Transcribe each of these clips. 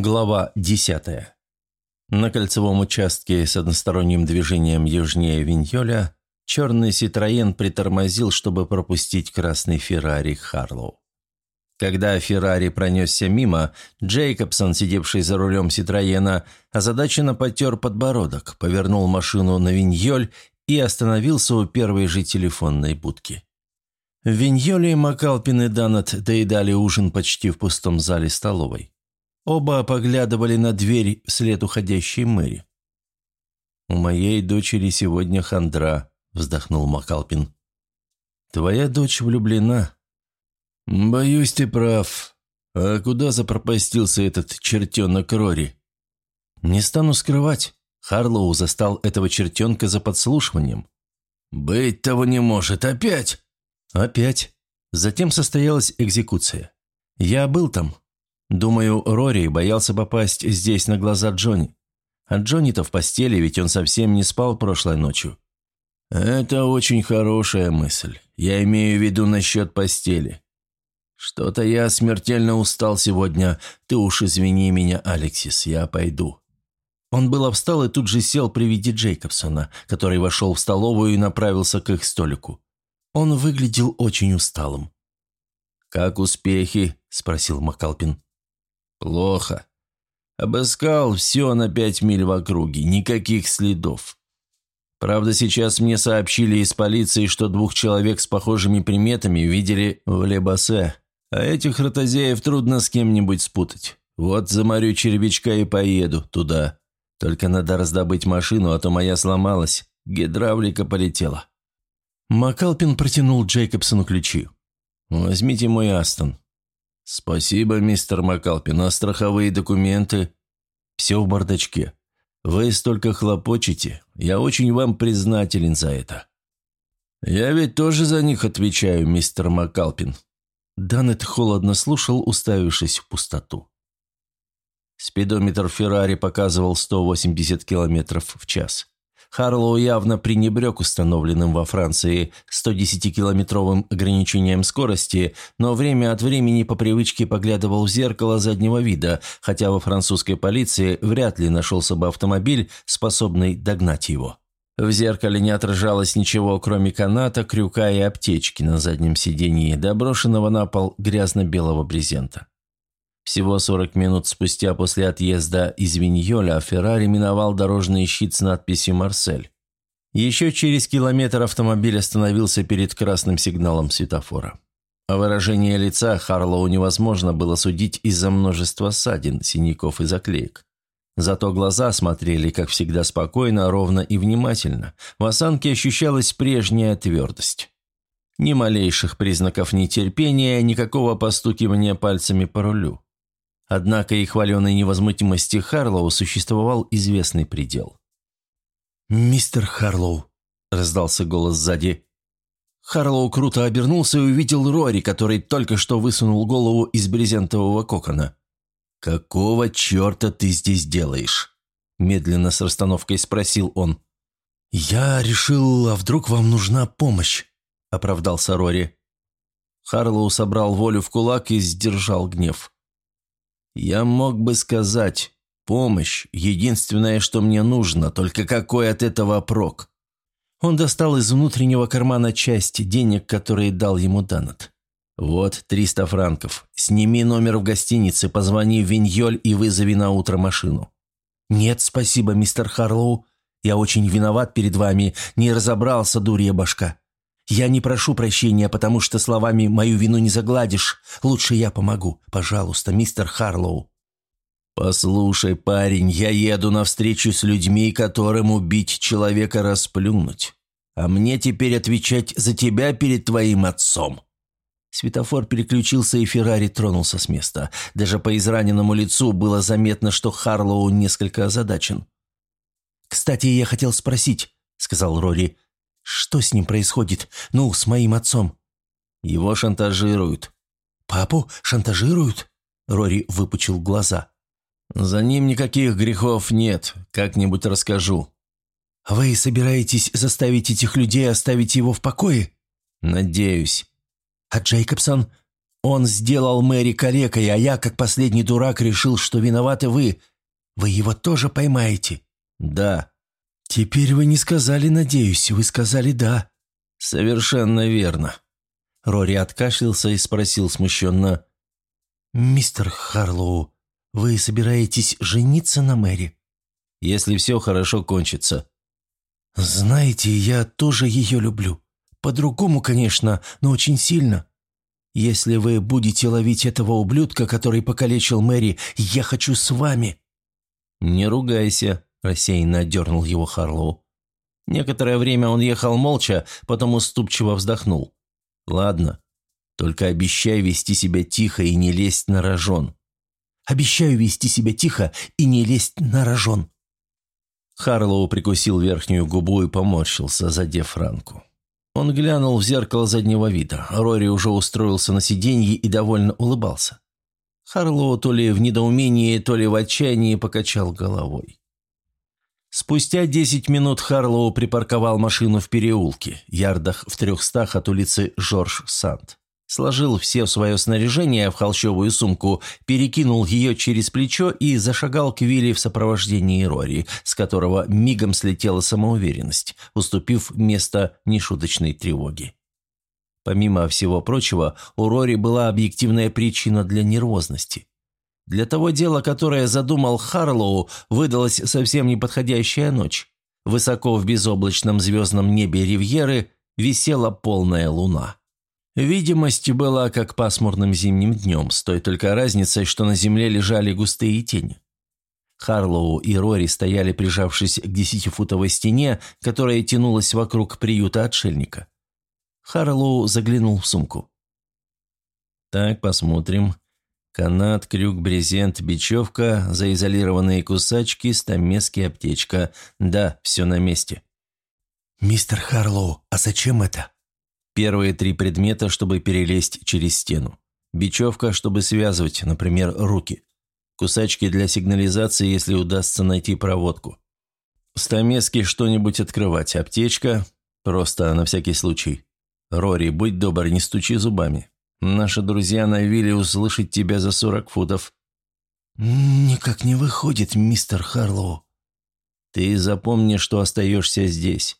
Глава 10. На кольцевом участке с односторонним движением южнее Виньоля черный Ситроен притормозил, чтобы пропустить красный Феррари Харлоу. Когда Феррари пронесся мимо, Джейкобсон, сидевший за рулем Ситроена, озадаченно потер подбородок, повернул машину на Виньоль и остановился у первой же телефонной будки. В Виньоле Макалпин и Данет доедали ужин почти в пустом зале столовой. Оба поглядывали на дверь вслед уходящей Мэри. «У моей дочери сегодня хандра», — вздохнул Макалпин. «Твоя дочь влюблена». «Боюсь, ты прав. А куда запропастился этот чертенок Рори?» «Не стану скрывать. Харлоу застал этого чертенка за подслушиванием». «Быть того не может. Опять?» «Опять. Затем состоялась экзекуция. Я был там, Думаю, Рори боялся попасть здесь на глаза Джонни. А Джонни-то в постели, ведь он совсем не спал прошлой ночью. Это очень хорошая мысль. Я имею в виду насчет постели. Что-то я смертельно устал сегодня. Ты уж извини меня, Алексис, я пойду. Он было встал и тут же сел при виде Джейкобсона, который вошел в столовую и направился к их столику. Он выглядел очень усталым. «Как успехи?» – спросил Макалпин. «Плохо. Обыскал все на пять миль в округе, никаких следов. Правда, сейчас мне сообщили из полиции, что двух человек с похожими приметами видели в Лебасе, а этих ротозеев трудно с кем-нибудь спутать. Вот заморю червячка и поеду туда. Только надо раздобыть машину, а то моя сломалась, гидравлика полетела». Макалпин протянул Джейкобсону ключи. «Возьмите мой Астон. «Спасибо, мистер Макалпин, а страховые документы?» «Все в бардачке. Вы столько хлопочете. Я очень вам признателен за это». «Я ведь тоже за них отвечаю, мистер Макалпин». Данет холодно слушал, уставившись в пустоту. Спидометр Феррари показывал 180 километров в час. Харлоу явно пренебрег установленным во Франции 110-километровым ограничением скорости, но время от времени по привычке поглядывал в зеркало заднего вида, хотя во французской полиции вряд ли нашелся бы автомобиль, способный догнать его. В зеркале не отражалось ничего, кроме каната, крюка и аптечки на заднем сидении, доброшенного на пол грязно-белого брезента. Всего 40 минут спустя после отъезда из Виньоля Феррари миновал дорожный щит с надписью «Марсель». Еще через километр автомобиль остановился перед красным сигналом светофора. А выражение лица Харлоу невозможно было судить из-за множества ссадин, синяков и заклеек. Зато глаза смотрели, как всегда, спокойно, ровно и внимательно. В осанке ощущалась прежняя твердость. Ни малейших признаков нетерпения, никакого постукивания пальцами по рулю. Однако и хваленой невозмутимости Харлоу существовал известный предел. «Мистер Харлоу», — раздался голос сзади. Харлоу круто обернулся и увидел Рори, который только что высунул голову из брезентового кокона. «Какого черта ты здесь делаешь?» – медленно с расстановкой спросил он. «Я решил, а вдруг вам нужна помощь?» – оправдался Рори. Харлоу собрал волю в кулак и сдержал гнев. Я мог бы сказать, помощь – единственное, что мне нужно, только какой от этого прок? Он достал из внутреннего кармана часть денег, которые дал ему Данет. «Вот 300 франков. Сними номер в гостинице, позвони в Виньоль и вызови на утро машину». «Нет, спасибо, мистер Харлоу. Я очень виноват перед вами. Не разобрался, дурья башка. Я не прошу прощения, потому что словами мою вину не загладишь. Лучше я помогу. Пожалуйста, мистер Харлоу». «Послушай, парень, я еду навстречу с людьми, которым убить человека расплюнуть. А мне теперь отвечать за тебя перед твоим отцом». Светофор переключился, и Феррари тронулся с места. Даже по израненному лицу было заметно, что Харлоу несколько озадачен. «Кстати, я хотел спросить», — сказал Рори, — что с ним происходит? Ну, с моим отцом?» «Его шантажируют». «Папу шантажируют?» Рори выпучил глаза. «За ним никаких грехов нет, как-нибудь расскажу». «Вы собираетесь заставить этих людей оставить его в покое?» «Надеюсь». «А Джейкобсон?» Он сделал Мэри калекой, а я, как последний дурак, решил, что виноваты вы. Вы его тоже поймаете?» «Да». «Теперь вы не сказали «надеюсь», вы сказали «да». «Совершенно верно». Рори откашлялся и спросил смущенно. «Мистер Харлоу, вы собираетесь жениться на Мэри?» «Если все хорошо кончится». «Знаете, я тоже ее люблю. По-другому, конечно, но очень сильно. Если вы будете ловить этого ублюдка, который покалечил Мэри, я хочу с вами». «Не ругайся», – рассеянно дернул его Харлоу. Некоторое время он ехал молча, потом уступчиво вздохнул. «Ладно, только обещай вести себя тихо и не лезть на рожон». «Обещаю вести себя тихо и не лезть на рожон». Харлоу прикусил верхнюю губу и поморщился, задев ранку. Он глянул в зеркало заднего вида. Рори уже устроился на сиденье и довольно улыбался. Харлоу то ли в недоумении, то ли в отчаянии покачал головой. Спустя десять минут Харлоу припарковал машину в переулке, ярдах в трехстах от улицы Жорж-Санд. Сложил все свое снаряжение в холщовую сумку, перекинул ее через плечо и зашагал к Вилли в сопровождении Рори, с которого мигом слетела самоуверенность, уступив место нешуточной тревоги. Помимо всего прочего, у Рори была объективная причина для нервозности. Для того дела, которое задумал Харлоу, выдалась совсем неподходящая ночь. Высоко в безоблачном звездном небе Ривьеры висела полная луна. Видимость была как пасмурным зимним днем, с той только разницей, что на земле лежали густые тени. Харлоу и Рори стояли, прижавшись к десятифутовой стене, которая тянулась вокруг приюта отшельника. Харлоу заглянул в сумку. «Так, посмотрим. Канат, крюк, брезент, бечевка, заизолированные кусачки, стамески, аптечка. Да, все на месте». «Мистер Харлоу, а зачем это?» Первые три предмета, чтобы перелезть через стену. Бечевка, чтобы связывать, например, руки. Кусачки для сигнализации, если удастся найти проводку. Стамески что-нибудь открывать. Аптечка. Просто на всякий случай. «Рори, будь добр, не стучи зубами. Наши друзья навили услышать тебя за сорок футов». «Никак не выходит, мистер Харлоу». «Ты запомни, что остаешься здесь.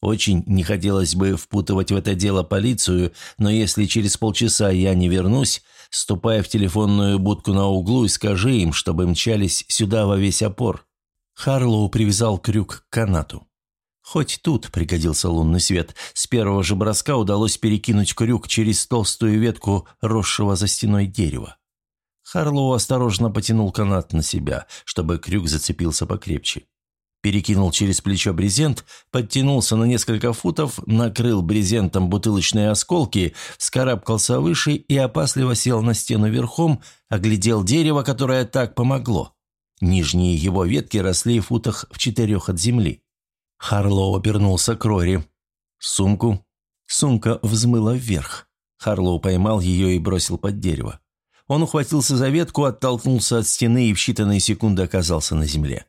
Очень не хотелось бы впутывать в это дело полицию, но если через полчаса я не вернусь, ступай в телефонную будку на углу и скажи им, чтобы мчались сюда во весь опор». Харлоу привязал крюк к канату. Хоть тут пригодился лунный свет, с первого же броска удалось перекинуть крюк через толстую ветку росшего за стеной дерева. Харлоу осторожно потянул канат на себя, чтобы крюк зацепился покрепче. Перекинул через плечо брезент, подтянулся на несколько футов, накрыл брезентом бутылочные осколки, вскарабкался выше и опасливо сел на стену верхом, оглядел дерево, которое так помогло. Нижние его ветки росли в футах в четырех от земли. Харлоу обернулся к Рори. «Сумку?» Сумка взмыла вверх. Харлоу поймал ее и бросил под дерево. Он ухватился за ветку, оттолкнулся от стены и в считанные секунды оказался на земле.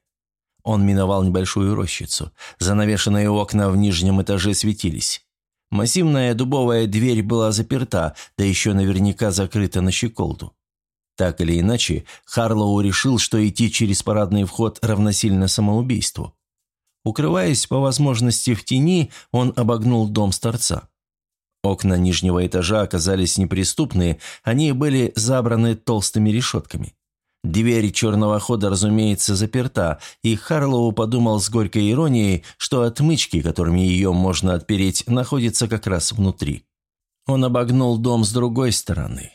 Он миновал небольшую рощицу. Занавешенные окна в нижнем этаже светились. Массивная дубовая дверь была заперта, да еще наверняка закрыта на щеколду. Так или иначе, Харлоу решил, что идти через парадный вход равносильно самоубийству. Укрываясь по возможности в тени, он обогнул дом с торца. Окна нижнего этажа оказались неприступные, они были забраны толстыми решетками. Дверь черного хода, разумеется, заперта, и Харлоу подумал с горькой иронией, что отмычки, которыми ее можно отпереть, находятся как раз внутри. Он обогнул дом с другой стороны.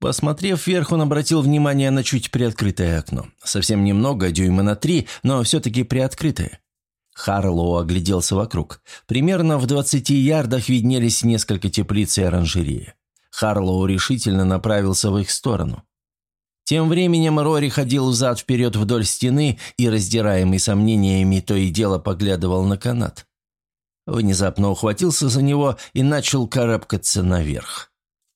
Посмотрев вверх, он обратил внимание на чуть приоткрытое окно. Совсем немного, дюйма на три, но все-таки приоткрытое. Харлоу огляделся вокруг. Примерно в двадцати ярдах виднелись несколько теплиц и оранжереи. Харлоу решительно направился в их сторону. Тем временем Рори ходил взад-вперед вдоль стены и, раздираемый сомнениями, то и дело поглядывал на канат. Внезапно ухватился за него и начал карабкаться наверх.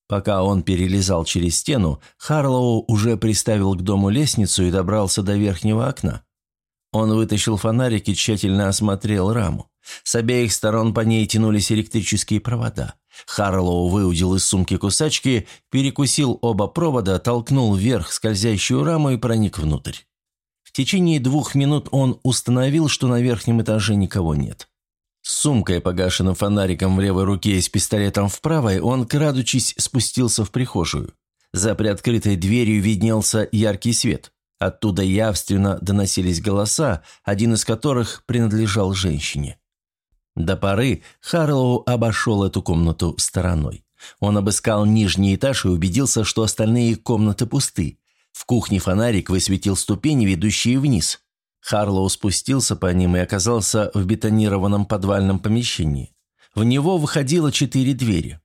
Пока он перелезал через стену, Харлоу уже приставил к дому лестницу и добрался до верхнего окна. Он вытащил фонарик и тщательно осмотрел раму. С обеих сторон по ней тянулись электрические провода. Харлоу выудил из сумки кусачки, перекусил оба провода, толкнул вверх скользящую раму и проник внутрь. В течение двух минут он установил, что на верхнем этаже никого нет. С сумкой, погашенным фонариком в левой руке и с пистолетом в правой, он, крадучись, спустился в прихожую. За приоткрытой дверью виднелся яркий свет. Оттуда явственно доносились голоса, один из которых принадлежал женщине. До поры Харлоу обошел эту комнату стороной. Он обыскал нижний этаж и убедился, что остальные комнаты пусты. В кухне фонарик высветил ступени, ведущие вниз. Харлоу спустился по ним и оказался в бетонированном подвальном помещении. В него выходило четыре двери.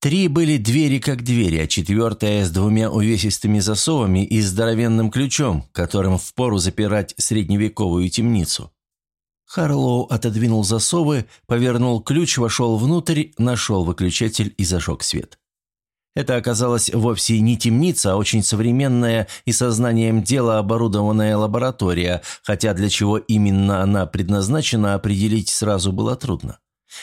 Три были двери как двери, а четвертая с двумя увесистыми засовами и здоровенным ключом, которым впору запирать средневековую темницу. Харлоу отодвинул засовы, повернул ключ, вошел внутрь, нашел выключатель и зажег свет. Это оказалось вовсе не темница, а очень современная и сознанием дела оборудованная лаборатория, хотя для чего именно она предназначена, определить сразу было трудно.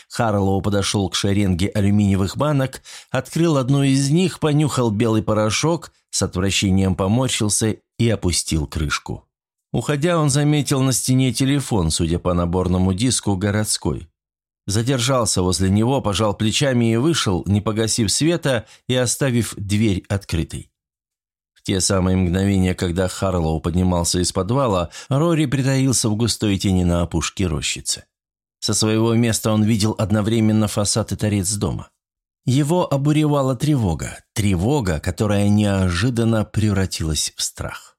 Харлоу подошел к шеренге алюминиевых банок, открыл одну из них, понюхал белый порошок, с отвращением поморщился и опустил крышку. Уходя, он заметил на стене телефон, судя по наборному диску, городской. Задержался возле него, пожал плечами и вышел, не погасив света и оставив дверь открытой. В те самые мгновения, когда Харлоу поднимался из подвала, Рори притаился в густой тени на опушке рощицы. Со своего места он видел одновременно фасад и торец дома. Его обуревала тревога, тревога, которая неожиданно превратилась в страх.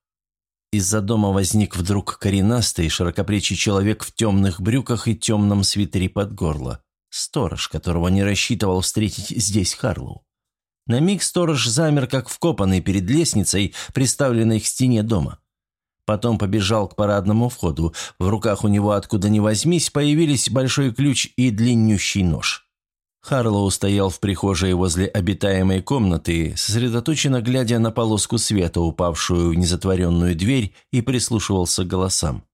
Из-за дома возник вдруг коренастый, широкоплечий человек в темных брюках и темном свитере под горло. Сторож, которого не рассчитывал встретить здесь Харлоу. На миг сторож замер, как вкопанный перед лестницей, приставленной к стене дома. Потом побежал к парадному входу. В руках у него, откуда ни возьмись, появились большой ключ и длиннющий нож. Харлоу стоял в прихожей возле обитаемой комнаты, сосредоточенно глядя на полоску света, упавшую в незатворенную дверь, и прислушивался к голосам.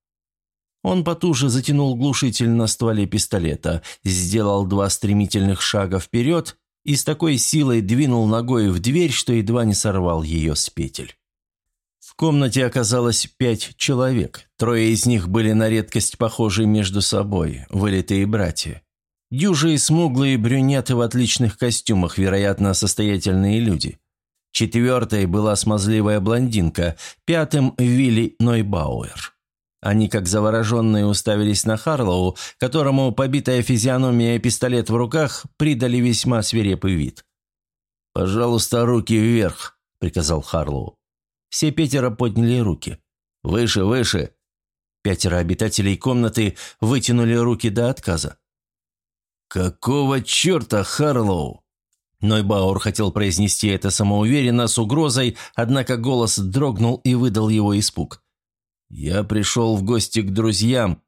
Он потуже затянул глушитель на стволе пистолета, сделал два стремительных шага вперед и с такой силой двинул ногой в дверь, что едва не сорвал ее с петель. В комнате оказалось пять человек. Трое из них были на редкость похожи между собой, вылитые братья. Дюжи и смуглые брюнеты в отличных костюмах, вероятно, состоятельные люди. Четвертой была смазливая блондинка, пятым – Вилли Нойбауэр. Они, как завороженные, уставились на Харлоу, которому побитая физиономия и пистолет в руках придали весьма свирепый вид. «Пожалуйста, руки вверх», – приказал Харлоу. Все пятеро подняли руки. «Выше, выше!» Пятеро обитателей комнаты вытянули руки до отказа. «Какого черта, Харлоу?» Нойбауэр хотел произнести это самоуверенно, с угрозой, однако голос дрогнул и выдал его испуг. «Я пришел в гости к друзьям».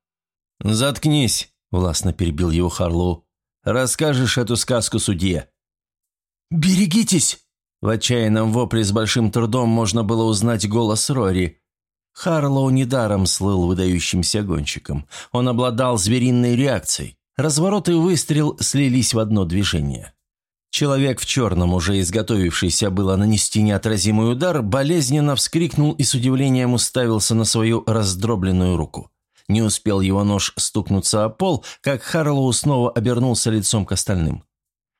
«Заткнись», — властно перебил его Харлоу. «Расскажешь эту сказку судье». «Берегитесь!» В отчаянном вопле с большим трудом можно было узнать голос Рори. Харлоу недаром слыл выдающимся гонщиком. Он обладал звериной реакцией. Разворот и выстрел слились в одно движение. Человек в черном, уже изготовившийся было нанести неотразимый удар, болезненно вскрикнул и с удивлением уставился на свою раздробленную руку. Не успел его нож стукнуться о пол, как Харлоу снова обернулся лицом к остальным.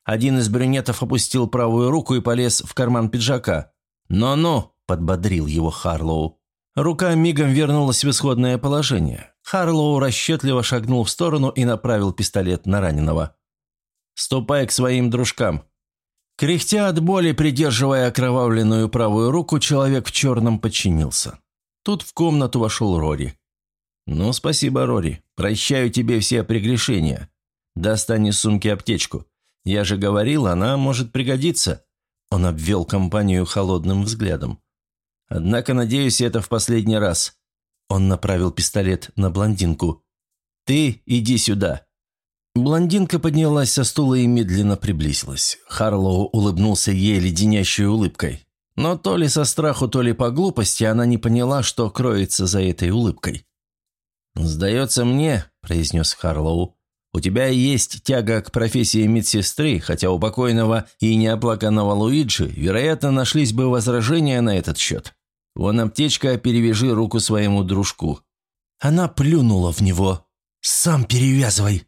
Один из брюнетов опустил правую руку и полез в карман пиджака. «Но-но!» – подбодрил его Харлоу. Рука мигом вернулась в исходное положение. Харлоу расчетливо шагнул в сторону и направил пистолет на раненого. «Ступай к своим дружкам». Кряхтя от боли, придерживая окровавленную правую руку, человек в черном подчинился. Тут в комнату вошел Рори. «Ну, спасибо, Рори. Прощаю тебе все прегрешения. Достань из сумки аптечку. Я же говорил, она может пригодиться». Он обвел компанию холодным взглядом. «Однако, надеюсь, это в последний раз». Он направил пистолет на блондинку. «Ты иди сюда». Блондинка поднялась со стула и медленно приблизилась. Харлоу улыбнулся ей леденящей улыбкой. Но то ли со страху, то ли по глупости она не поняла, что кроется за этой улыбкой. «Сдается мне», – произнес Харлоу, У тебя есть тяга к профессии медсестры, хотя у покойного и неоплаканного Луиджи, вероятно, нашлись бы возражения на этот счет. Вон аптечка, перевяжи руку своему дружку». Она плюнула в него. «Сам перевязывай!»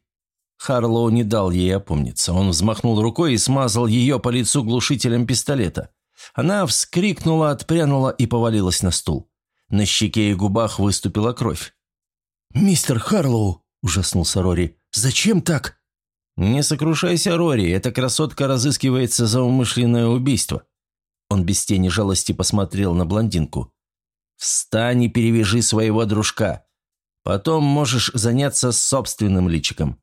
Харлоу не дал ей опомниться. Он взмахнул рукой и смазал ее по лицу глушителем пистолета. Она вскрикнула, отпрянула и повалилась на стул. На щеке и губах выступила кровь. «Мистер Харлоу!» – ужаснулся Рори. «Зачем так?» «Не сокрушайся, Рори, эта красотка разыскивается за умышленное убийство». Он без тени жалости посмотрел на блондинку. «Встань и перевяжи своего дружка. Потом можешь заняться собственным личиком.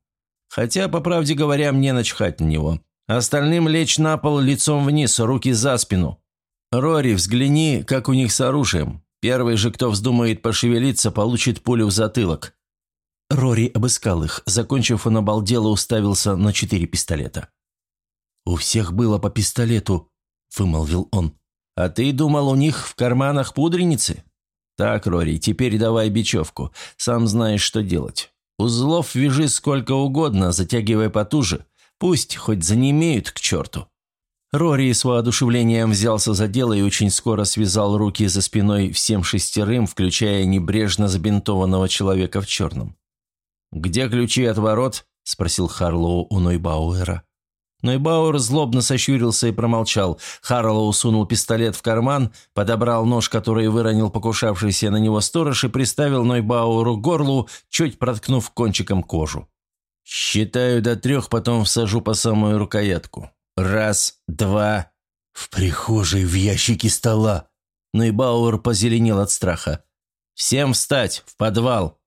Хотя, по правде говоря, мне начхать на него. Остальным лечь на пол лицом вниз, руки за спину. Рори, взгляни, как у них с оружием. Первый же, кто вздумает пошевелиться, получит пулю в затылок». Рори обыскал их. Закончив, он обалдело уставился на четыре пистолета. «У всех было по пистолету», – вымолвил он. «А ты думал, у них в карманах пудреницы?» «Так, Рори, теперь давай бечевку. Сам знаешь, что делать. Узлов вяжи сколько угодно, затягивай потуже. Пусть хоть занемеют к черту». Рори с воодушевлением взялся за дело и очень скоро связал руки за спиной всем шестерым, включая небрежно забинтованного человека в черном. «Где ключи от ворот?» – спросил Харлоу у Нойбауэра. Нойбауэр злобно сощурился и промолчал. Харлоу сунул пистолет в карман, подобрал нож, который выронил покушавшийся на него сторож, и приставил Нойбауэру горлу, чуть проткнув кончиком кожу. «Считаю до трех, потом всажу по самую рукоятку. Раз, два...» «В прихожей, в ящике стола!» Нойбауэр позеленел от страха. «Всем встать! В подвал!»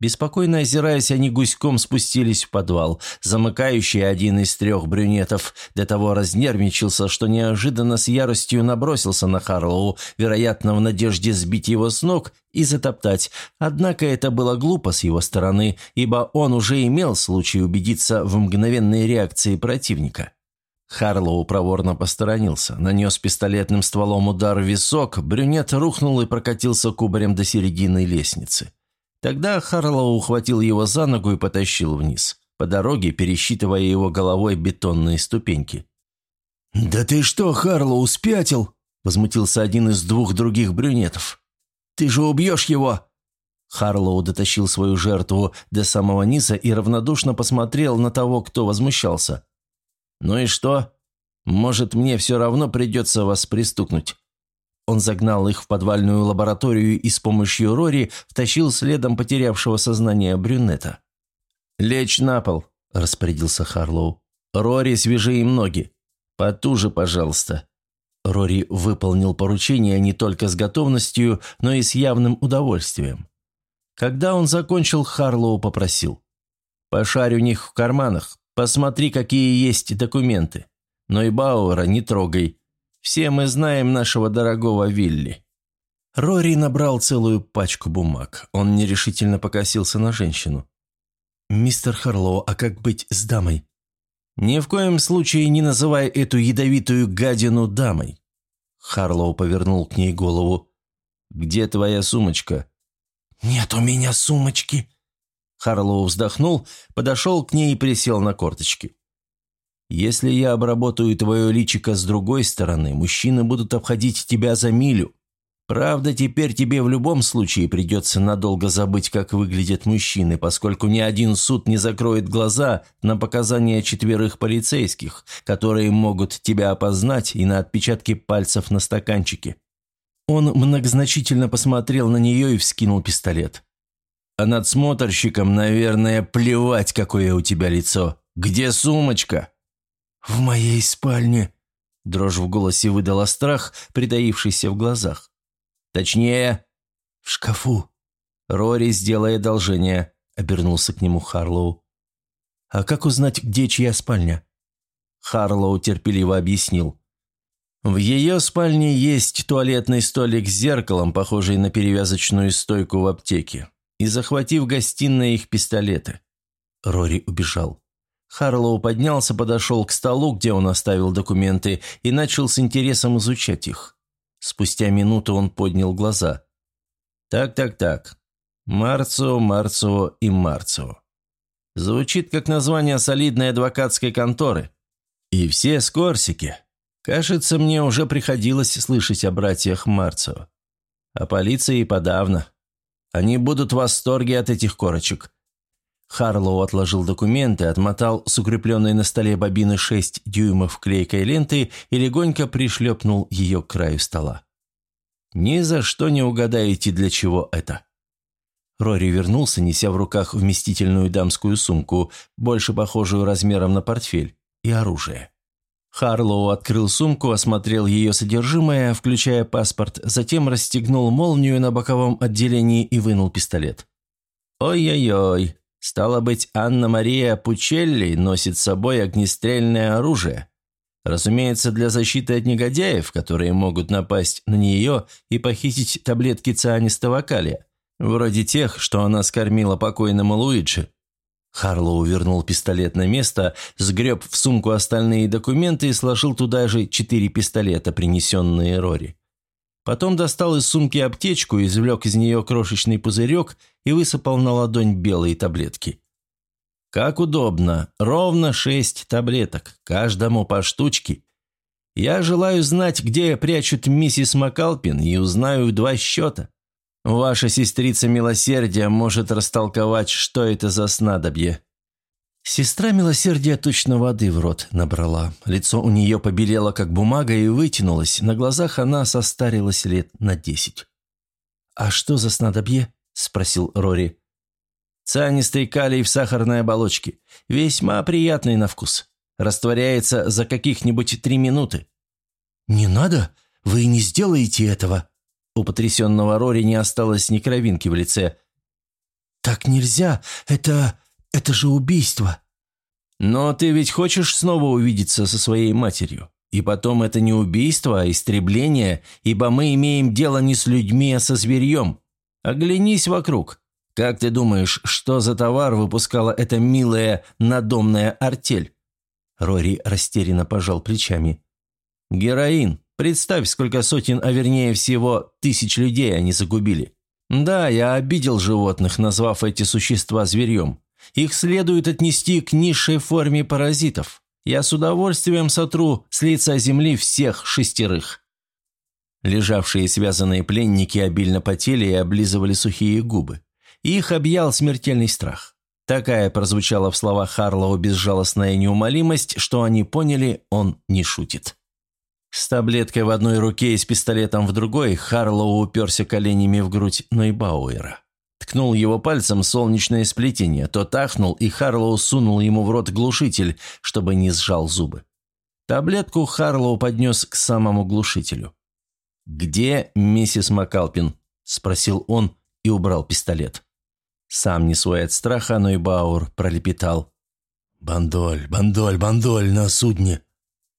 Беспокойно озираясь, они гуськом спустились в подвал. Замыкающий один из трех брюнетов до того разнервничался, что неожиданно с яростью набросился на Харлоу, вероятно, в надежде сбить его с ног и затоптать. Однако это было глупо с его стороны, ибо он уже имел случай убедиться в мгновенной реакции противника. Харлоу проворно посторонился, нанес пистолетным стволом удар в висок, брюнет рухнул и прокатился кубарем до середины лестницы. Тогда Харлоу ухватил его за ногу и потащил вниз, по дороге пересчитывая его головой бетонные ступеньки. «Да ты что, Харлоу, спятил?» – возмутился один из двух других брюнетов. «Ты же убьешь его!» Харлоу дотащил свою жертву до самого низа и равнодушно посмотрел на того, кто возмущался. «Ну и что? Может, мне все равно придется вас пристукнуть?» Он загнал их в подвальную лабораторию и с помощью Рори втащил следом потерявшего сознание брюнета. «Лечь на пол», – распорядился Харлоу. «Рори, свяжи им ноги. Потуже, пожалуйста». Рори выполнил поручение не только с готовностью, но и с явным удовольствием. Когда он закончил, Харлоу попросил. «Пошарь у них в карманах, посмотри, какие есть документы. Но и Бауэра не трогай, все мы знаем нашего дорогого Вилли». Рори набрал целую пачку бумаг. Он нерешительно покосился на женщину. «Мистер Харлоу, а как быть с дамой?» «Ни в коем случае не называй эту ядовитую гадину дамой». Харлоу повернул к ней голову. «Где твоя сумочка?» «Нет у меня сумочки». Харлоу вздохнул, подошел к ней и присел на корточки. Если я обработаю твое личико с другой стороны, мужчины будут обходить тебя за милю. Правда, теперь тебе в любом случае придется надолго забыть, как выглядят мужчины, поскольку ни один суд не закроет глаза на показания четверых полицейских, которые могут тебя опознать и на отпечатки пальцев на стаканчике». Он многозначительно посмотрел на нее и вскинул пистолет. «А надсмотрщиком, наверное, плевать, какое у тебя лицо. Где сумочка?» «В моей спальне», – дрожь в голосе выдала страх, притаившийся в глазах. «Точнее...» «В шкафу». «Рори, сделай одолжение», – обернулся к нему Харлоу. «А как узнать, где чья спальня?» Харлоу терпеливо объяснил. В ее спальне есть туалетный столик с зеркалом, похожий на перевязочную стойку в аптеке. И захватив гостиной их пистолеты. Рори убежал. Харлоу поднялся, подошел к столу, где он оставил документы, и начал с интересом изучать их. Спустя минуту он поднял глаза. «Так-так-так. Марцо, Марцо и Марцо. Звучит как название солидной адвокатской конторы. И все с Корсики. Кажется, мне уже приходилось слышать о братьях Марцио. А полиции подавно. Они будут в восторге от этих корочек. Харлоу отложил документы, отмотал с укрепленной на столе бобины 6 дюймов клейкой ленты и легонько пришлепнул ее к краю стола. «Ни за что не угадаете, для чего это». Рори вернулся, неся в руках вместительную дамскую сумку, больше похожую размером на портфель, и оружие. Харлоу открыл сумку, осмотрел ее содержимое, включая паспорт, затем расстегнул молнию на боковом отделении и вынул пистолет. «Ой-ой-ой, стало быть, Анна-Мария Пучелли носит с собой огнестрельное оружие. Разумеется, для защиты от негодяев, которые могут напасть на нее и похитить таблетки цианистого калия, вроде тех, что она скормила покойному Луиджи. Харлоу вернул пистолет на место, сгреб в сумку остальные документы и сложил туда же четыре пистолета, принесенные Рори. Потом достал из сумки аптечку, извлек из нее крошечный пузырек и высыпал на ладонь белые таблетки. «Как удобно. Ровно шесть таблеток. Каждому по штучке. Я желаю знать, где прячут миссис Макалпин, и узнаю в два счета. Ваша сестрица Милосердия может растолковать, что это за снадобье». Сестра Милосердия точно воды в рот набрала. Лицо у нее побелело, как бумага, и вытянулось. На глазах она состарилась лет на десять. «А что за снадобье?» – спросил Рори. «Цианистый калий в сахарной оболочке. Весьма приятный на вкус. Растворяется за каких-нибудь три минуты». «Не надо! Вы не сделаете этого!» У потрясенного Рори не осталось ни кровинки в лице. «Так нельзя! Это... это же убийство!» «Но ты ведь хочешь снова увидеться со своей матерью? И потом это не убийство, а истребление, ибо мы имеем дело не с людьми, а со зверьем. Оглянись вокруг. Как ты думаешь, что за товар выпускала эта милая надомная артель?» Рори растерянно пожал плечами. «Героин. Представь, сколько сотен, а вернее всего тысяч людей они загубили. Да, я обидел животных, назвав эти существа зверьем. Их следует отнести к низшей форме паразитов. Я с удовольствием сотру с лица земли всех шестерых». Лежавшие связанные пленники обильно потели и облизывали сухие губы. Их объял смертельный страх. Такая прозвучала в словах Харлоу безжалостная неумолимость, что они поняли, он не шутит. С таблеткой в одной руке и с пистолетом в другой Харлоу уперся коленями в грудь Нойбауэра. Ткнул его пальцем солнечное сплетение, тот ахнул, и Харлоу сунул ему в рот глушитель, чтобы не сжал зубы. Таблетку Харлоу поднес к самому глушителю. «Где миссис Макалпин?» – спросил он и убрал пистолет. Сам не свой от страха, но и Бауэр пролепетал. «Бандоль, бандоль, бандоль на судне!»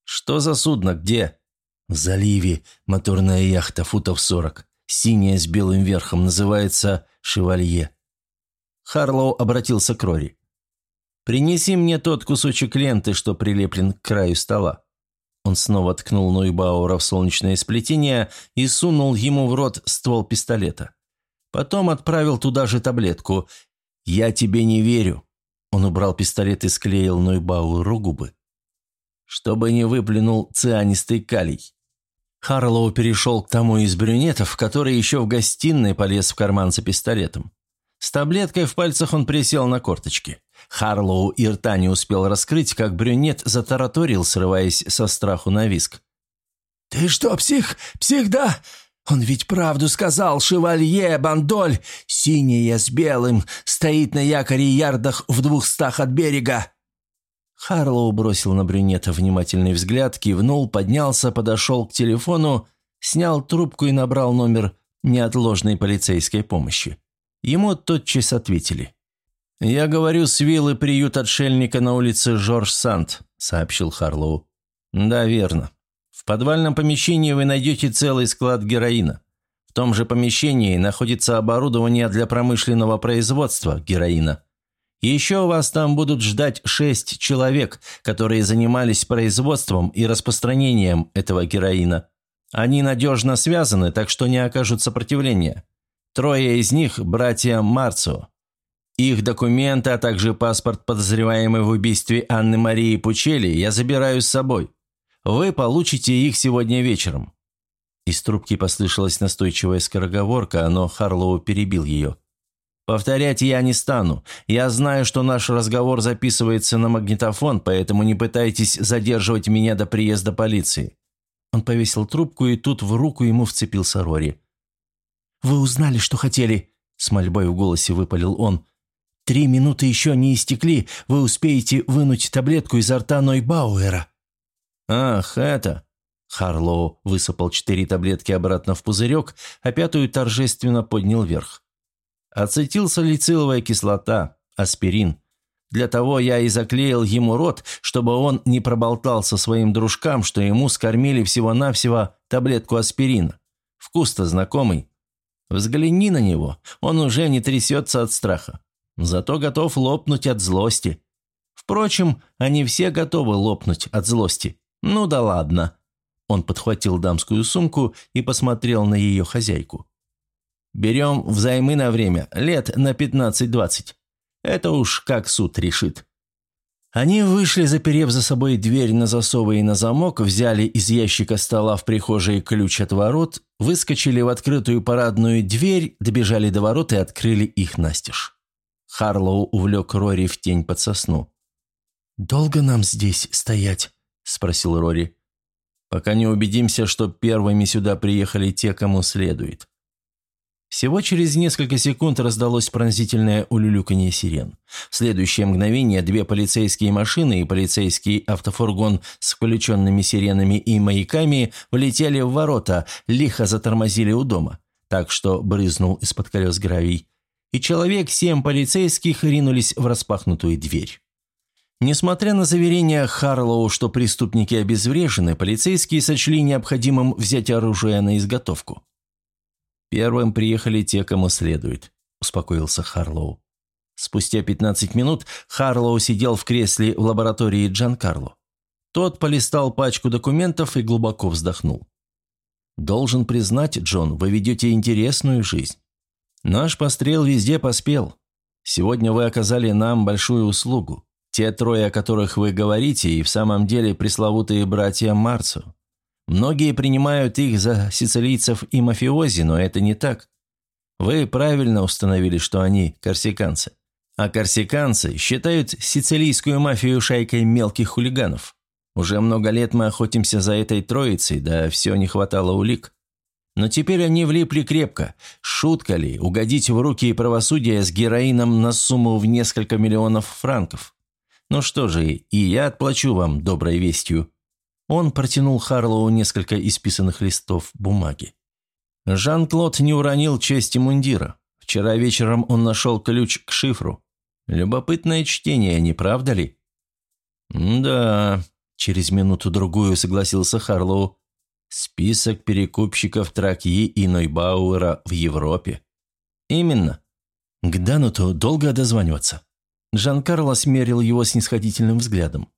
«Что за судно? Где?» В заливе моторная яхта футов сорок, синяя с белым верхом, называется «Шевалье». Харлоу обратился к Рори. «Принеси мне тот кусочек ленты, что прилеплен к краю стола». Он снова ткнул Нойбаура в солнечное сплетение и сунул ему в рот ствол пистолета. Потом отправил туда же таблетку. «Я тебе не верю». Он убрал пистолет и склеил Нойбауру губы. «Чтобы не выплюнул цианистый калий». Харлоу перешел к тому из брюнетов, который еще в гостиной полез в карман за пистолетом. С таблеткой в пальцах он присел на корточки. Харлоу и рта не успел раскрыть, как брюнет затараторил, срываясь со страху на виск. «Ты что, псих? Псих, да? Он ведь правду сказал, шевалье, бандоль, синяя с белым, стоит на якоре ярдах в двухстах от берега. Харлоу бросил на брюнета внимательный взгляд, кивнул, поднялся, подошел к телефону, снял трубку и набрал номер неотложной полицейской помощи. Ему тотчас ответили. «Я говорю с виллы приют отшельника на улице Жорж Сант», — сообщил Харлоу. «Да, верно. В подвальном помещении вы найдете целый склад героина. В том же помещении находится оборудование для промышленного производства героина. Еще вас там будут ждать шесть человек, которые занимались производством и распространением этого героина. Они надежно связаны, так что не окажут сопротивления. Трое из них – братья Марцио. Их документы, а также паспорт подозреваемой в убийстве Анны Марии Пучели я забираю с собой. Вы получите их сегодня вечером». Из трубки послышалась настойчивая скороговорка, но Харлоу перебил ее. «Повторять я не стану. Я знаю, что наш разговор записывается на магнитофон, поэтому не пытайтесь задерживать меня до приезда полиции». Он повесил трубку, и тут в руку ему вцепился Рори. «Вы узнали, что хотели?» – с мольбой в голосе выпалил он. «Три минуты еще не истекли, вы успеете вынуть таблетку изо рта Нойбауэра». «Ах, это...» Харлоу высыпал четыре таблетки обратно в пузырек, а пятую торжественно поднял вверх. Ацетилсалициловая кислота, аспирин. Для того я и заклеил ему рот, чтобы он не проболтался своим дружкам, что ему скормили всего-навсего таблетку аспирина. Вкус-то знакомый. Взгляни на него, он уже не трясется от страха. Зато готов лопнуть от злости. Впрочем, они все готовы лопнуть от злости. Ну да ладно. Он подхватил дамскую сумку и посмотрел на ее хозяйку. «Берем взаймы на время, лет на 15-20. Это уж как суд решит». Они вышли, заперев за собой дверь на засовы и на замок, взяли из ящика стола в прихожей ключ от ворот, выскочили в открытую парадную дверь, добежали до ворот и открыли их настежь. Харлоу увлек Рори в тень под сосну. «Долго нам здесь стоять?» – спросил Рори. «Пока не убедимся, что первыми сюда приехали те, кому следует. Всего через несколько секунд раздалось пронзительное улюлюканье сирен. В следующее мгновение две полицейские машины и полицейский автофургон с включенными сиренами и маяками влетели в ворота, лихо затормозили у дома, так что брызнул из-под колес гравий, и человек семь полицейских ринулись в распахнутую дверь. Несмотря на заверения Харлоу, что преступники обезврежены, полицейские сочли необходимым взять оружие на изготовку. «Первым приехали те, кому следует», – успокоился Харлоу. Спустя 15 минут Харлоу сидел в кресле в лаборатории Джан Карло. Тот полистал пачку документов и глубоко вздохнул. «Должен признать, Джон, вы ведете интересную жизнь. Наш пострел везде поспел. Сегодня вы оказали нам большую услугу. Те трое, о которых вы говорите, и в самом деле пресловутые братья Марцу. Многие принимают их за сицилийцев и мафиози, но это не так. Вы правильно установили, что они корсиканцы. А корсиканцы считают сицилийскую мафию шайкой мелких хулиганов. Уже много лет мы охотимся за этой троицей, да все не хватало улик. Но теперь они влипли крепко. Шутка ли, угодить в руки правосудия с героином на сумму в несколько миллионов франков? Ну что же, и я отплачу вам доброй вестью. Он протянул Харлоу несколько исписанных листов бумаги. Жан-Клод не уронил чести мундира. Вчера вечером он нашел ключ к шифру. Любопытное чтение, не правда ли? «Да», – через минуту-другую согласился Харлоу. «Список перекупщиков Тракьи и Нойбауэра в Европе». «Именно. К Дануту долго дозваниваться». Жан-Карло смерил его снисходительным взглядом.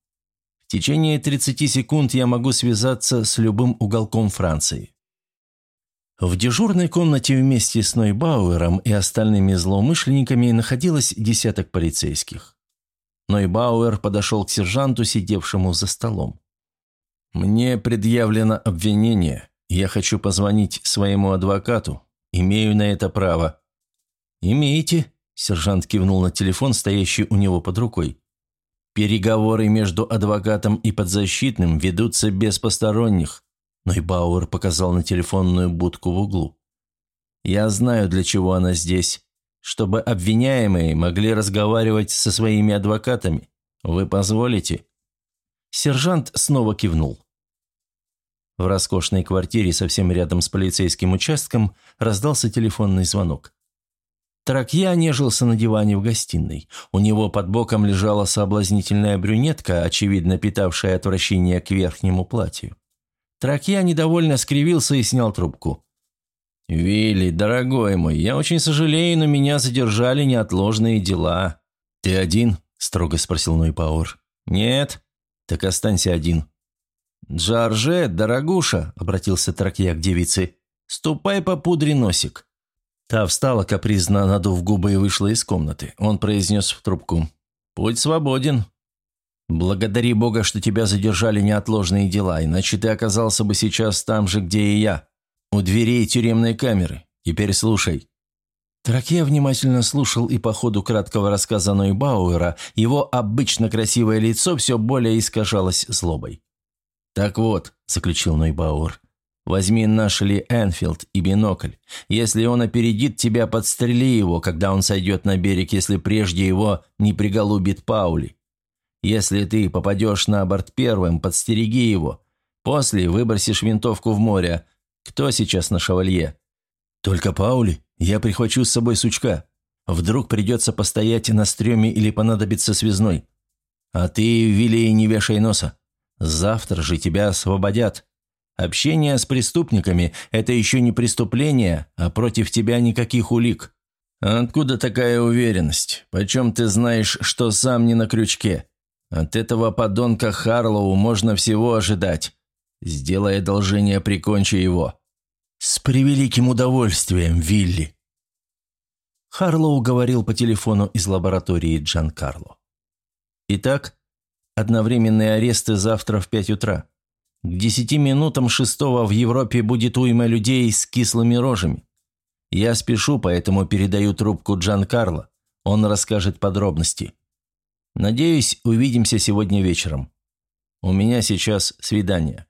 В течение 30 секунд я могу связаться с любым уголком Франции. В дежурной комнате вместе с Нойбауэром и остальными злоумышленниками находилось десяток полицейских. Нойбауэр подошел к сержанту, сидевшему за столом. «Мне предъявлено обвинение. Я хочу позвонить своему адвокату. Имею на это право». «Имеете», – сержант кивнул на телефон, стоящий у него под рукой. Переговоры между адвокатом и подзащитным ведутся без посторонних. Но и Бауэр показал на телефонную будку в углу. Я знаю, для чего она здесь. Чтобы обвиняемые могли разговаривать со своими адвокатами. Вы позволите?» Сержант снова кивнул. В роскошной квартире совсем рядом с полицейским участком раздался телефонный звонок. Тракья нежился на диване в гостиной. У него под боком лежала соблазнительная брюнетка, очевидно питавшая отвращение к верхнему платью. Тракья недовольно скривился и снял трубку. «Вилли, дорогой мой, я очень сожалею, но меня задержали неотложные дела». «Ты один?» – строго спросил Нойпауэр. «Нет». «Так останься один». «Джорже, дорогуша», – обратился Тракья к девице, – «ступай по пудре носик». Та встала, капризно надув губы и вышла из комнаты. Он произнес в трубку. «Путь свободен. Благодари Бога, что тебя задержали неотложные дела, иначе ты оказался бы сейчас там же, где и я. У дверей тюремной камеры. Теперь слушай». Траке внимательно слушал и по ходу краткого рассказа Нойбауэра его обычно красивое лицо все более искажалось злобой. «Так вот», – заключил Нойбауэр, – «возьми наш Ли Энфилд и бинокль. Если он опередит тебя, подстрели его, когда он сойдет на берег, если прежде его не приголубит Паули. Если ты попадешь на борт первым, подстереги его. После выбросишь винтовку в море. Кто сейчас на шавалье?» «Только Паули?» Я прихвачу с собой сучка. Вдруг придется постоять на стреме или понадобится связной. А ты, Вилли, не вешай носа. Завтра же тебя освободят. Общение с преступниками – это еще не преступление, а против тебя никаких улик. Откуда такая уверенность? Почем ты знаешь, что сам не на крючке? От этого подонка Харлоу можно всего ожидать. Сделай одолжение, прикончи его. «С превеликим удовольствием, Вилли!» Харлоу говорил по телефону из лаборатории Джан Карло. «Итак, одновременные аресты завтра в пять утра. К десяти минутам шестого в Европе будет уйма людей с кислыми рожами. Я спешу, поэтому передаю трубку Джан Карло. Он расскажет подробности. Надеюсь, увидимся сегодня вечером. У меня сейчас свидание».